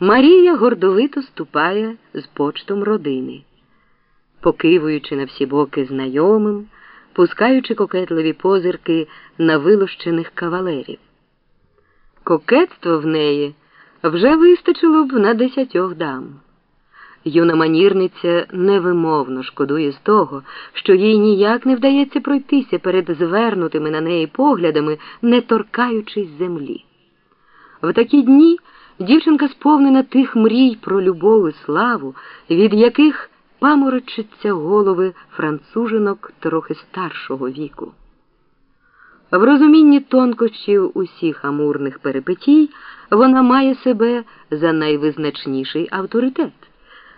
Марія гордовито ступає з почтом родини, покивуючи на всі боки знайомим, пускаючи кокетливі позирки на вилущених кавалерів. Кокетство в неї вже вистачило б на десятьох дам. Юна манірниця невимовно шкодує з того, що їй ніяк не вдається пройтися перед звернутими на неї поглядами, не торкаючись землі. В такі дні дівчинка сповнена тих мрій про любов і славу, від яких паморочаться голови францужинок трохи старшого віку. В розумінні тонкощів усіх амурних перипетій вона має себе за найвизначніший авторитет.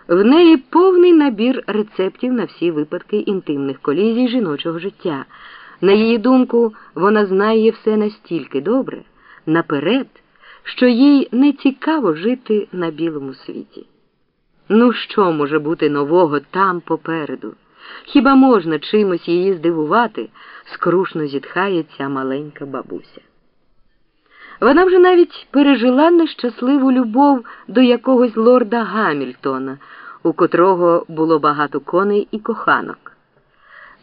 В неї повний набір рецептів на всі випадки інтимних колізій жіночого життя. На її думку, вона знає все настільки добре, наперед, що їй не цікаво жити на білому світі. Ну, що може бути нового там попереду? Хіба можна чимось її здивувати? скрушно зітхає ця маленька бабуся. Вона вже навіть пережила нещасливу любов до якогось лорда Гамільтона, у котрого було багато коней і коханок.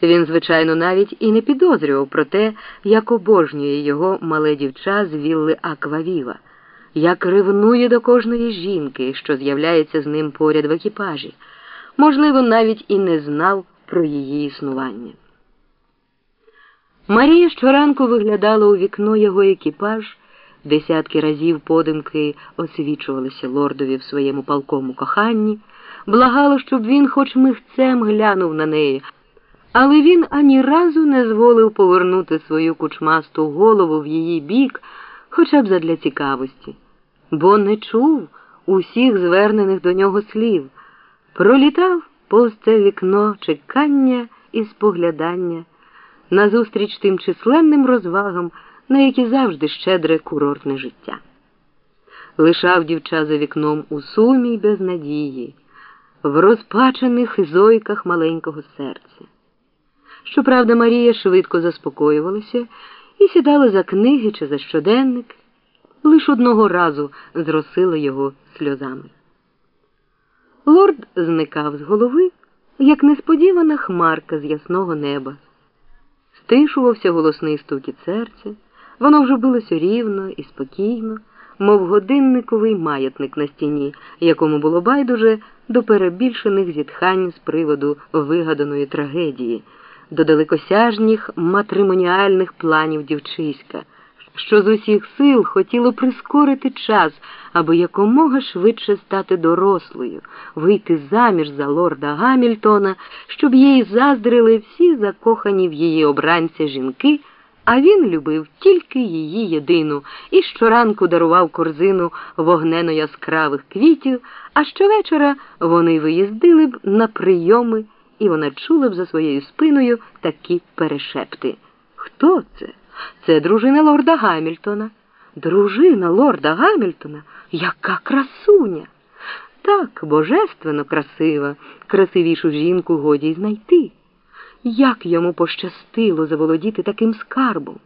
Він, звичайно, навіть і не підозрював про те, як обожнює його мале дівча з вілли Аквавіва, як ревнує до кожної жінки, що з'являється з ним поряд в екіпажі, можливо, навіть і не знав про її існування. Марія щоранку виглядала у вікно його екіпаж, десятки разів подимки освічувалися лордові в своєму палкому коханні, благала, щоб він хоч михцем глянув на неї, але він ані разу не зволив повернути свою кучмасту голову в її бік, хоча б задля цікавості, бо не чув усіх звернених до нього слів, пролітав повз це вікно чекання і споглядання назустріч тим численним розвагам, на які завжди щедре курортне життя. Лишав дівча за вікном у сумі й безнадії, в розпачених зойках маленького серця. Щоправда, Марія швидко заспокоювалася і сідала за книги чи за щоденник, лиш одного разу зросила його сльозами. Лорд зникав з голови, як несподівана хмарка з ясного неба. Стишувався голосний стукіт серця, воно вже билося рівно і спокійно, мов годинниковий маятник на стіні, якому було байдуже до перебільшених зітхань з приводу вигаданої трагедії, до далекосяжніх матримоніальних планів дівчиська, що з усіх сил хотіло прискорити час, аби якомога швидше стати дорослою, вийти заміж за лорда Гамільтона, щоб їй заздрили всі закохані в її обранця жінки. А він любив тільки її єдину і щоранку дарував корзину вогнено яскравих квітів, а щовечора вони виїздили б на прийоми, і вона чула б за своєю спиною такі перешепти. Хто це? Це дружина лорда Гамільтона. Дружина лорда Гамільтона? Яка красуня! Так, божественно красива, красивішу жінку годі й знайти. Як йому пощастило заволодіти таким скарбом?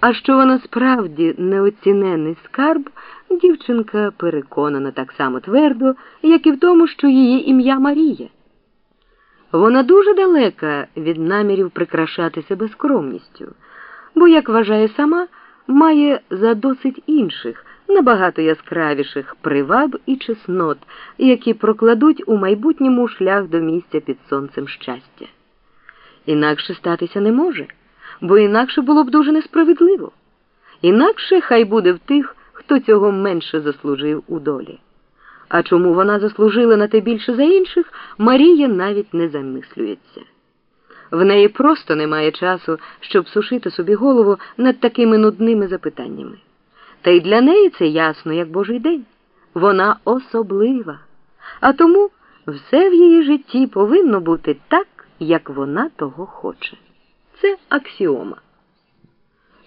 А що вона справді неоцінений скарб, дівчинка переконана так само твердо, як і в тому, що її ім'я Марія. Вона дуже далека від намірів прикрашати себе скромністю, бо, як вважає сама, має за досить інших, набагато яскравіших приваб і чеснот, які прокладуть у майбутньому шлях до місця під сонцем щастя. Інакше статися не може, бо інакше було б дуже несправедливо. Інакше хай буде в тих, хто цього менше заслужив у долі. А чому вона заслужила на те більше за інших, Марія навіть не замислюється. В неї просто немає часу, щоб сушити собі голову над такими нудними запитаннями. Та й для неї це ясно, як божий день. Вона особлива, а тому все в її житті повинно бути так як вона того хоче. Це аксіома.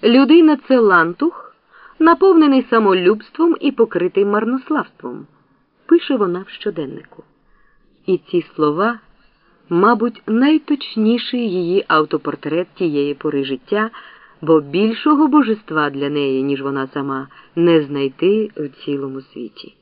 Людина це лантух, наповнений самолюбством і покритий марнославством, пише вона в щоденнику. І ці слова, мабуть, найточніший її автопортрет тієї пори життя, бо більшого божества для неї, ніж вона сама, не знайти в цілому світі.